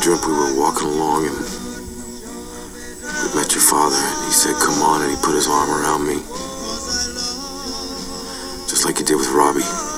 strip, we were walking along and we met your father, and he said, Come on, and he put his arm around me. Just like he did with Robbie.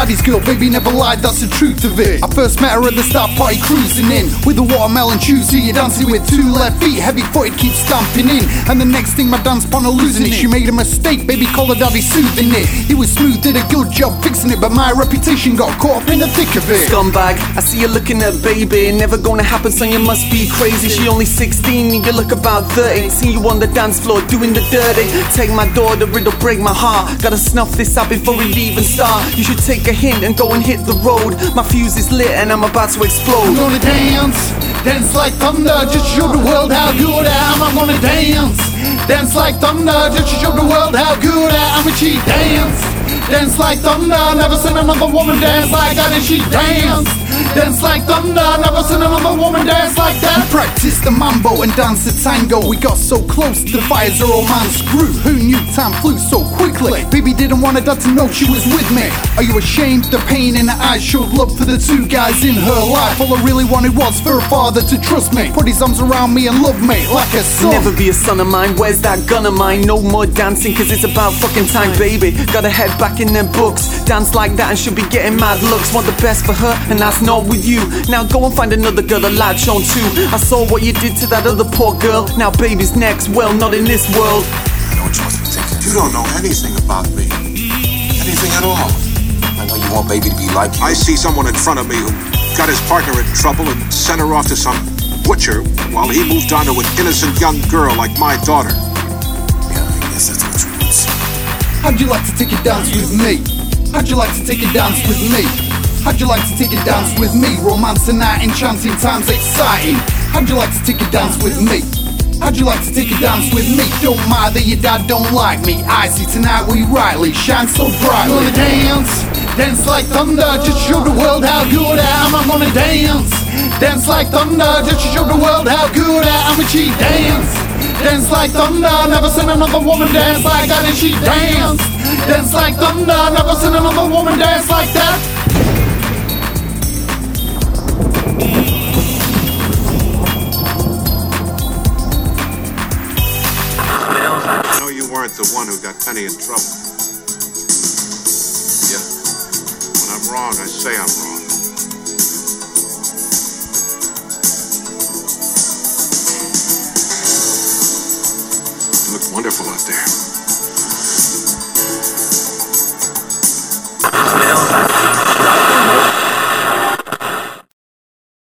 Daddy's girl, baby never lied, that's the truth of it. I first met her at the Star Party cruising in with a watermelon shoes. See you dancing with two left feet, heavy footed, keep stamping in. And the next thing, my dance partner losing it. She made a mistake, baby call her daddy soothing it. He was smooth, did a good job fixing it, but my reputation got caught up in the thick of it. Scumbag, I see you looking at baby. Never gonna happen, son, you must be crazy. She only 16 and you look about 30. See you on the dance floor doing the dirty. Take my daughter, riddle break my heart. Gotta snuff this out before it even start. You should take a hint and go and hit the road. My fuse is lit and I'm about to explode. I'm gonna dance, dance like thunder, just show the world how good I am. I'm gonna dance, dance like thunder, just show the world how good I am. And she dance, dance like thunder, never seen another woman dance like that. And she dance, dance like thunder, never seen another woman dance like that. Practice the mambo and dance the tango. We got so close, the fires are romance grew. Who knew time flew so quickly? Baby didn't want her dad to know she was with me. Are you ashamed? The pain in her eyes showed love for the two guys in her life. All I really wanted was for her father to trust me, put his arms around me and love me like a son. Never be a son of mine, where's that gun of mine? No more dancing, cause it's about fucking time, baby. Gotta head back in them books. Dance like that and she'll be getting mad looks. Want the best for her, and that's not with you. Now go and find another girl to latch on to. I saw what you did to that other poor girl. Now baby's next, well, not in this world. I know what you must be. You don't know anything about me. Anything at all. I know you want baby to be like you. I see someone in front of me who got his partner in trouble and sent her off to some butcher while he moved on to an innocent young girl like my daughter. Yeah, I guess that's what you would say. How'd you like to take a dance with me? How'd you like to take a dance with me? How'd you like to take a dance with me? Romance tonight, enchanting times, exciting. How'd you like to take a dance with me? How'd you like to take a dance with me? Don't mind that your dad don't like me. I see tonight we rightly shine so brightly. Gonna dance, dance like thunder, just show the world how good I am. I'm gonna dance, dance like thunder, just show the world how good I am. And she dance, dance like thunder. Never seen another woman dance like that. And she dance, dance like thunder. Never seen another woman dance like that. weren't the one who got Penny in trouble. Yeah. When I'm wrong, I say I'm wrong. It looked wonderful out there.